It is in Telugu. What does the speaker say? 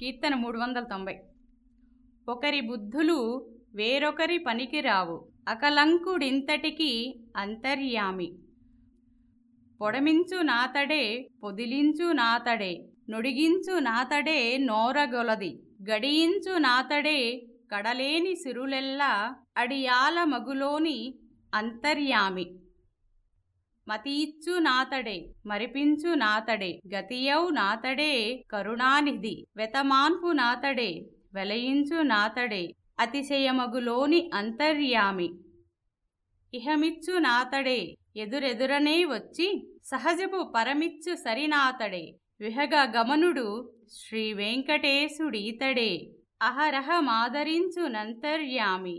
కీర్తన మూడు వందల తొంభై. ఒకరి బుద్ధులు వేరొకరి పనికి రావు అకలంకుడింతటికి అంతర్యామి. పొడమించు నాతడే పొదిలించు నాతడే నుడిగించు నాతడే నోరగొలది గడియించు నాతడే కడలేని సిరులెల్లా అడియాల మగులోని అంతర్యామి. మతియిచ్చు నాతడే మరిపించు నాతడే గతియౌ నాతడే కరుణానిధి వెతమాన్పు నాతడే వెలయించు నాతడే అతిశయమగులోని అంతర్యామి. ఇహమిచ్చు నాతడే ఎదురెదురనే వచ్చి సహజపు పరమిచ్చు సరినాతడే విహగ గమనుడు శ్రీ వెంకటేశుడీతడే అహరహ మాదరించు నంతర్యామి.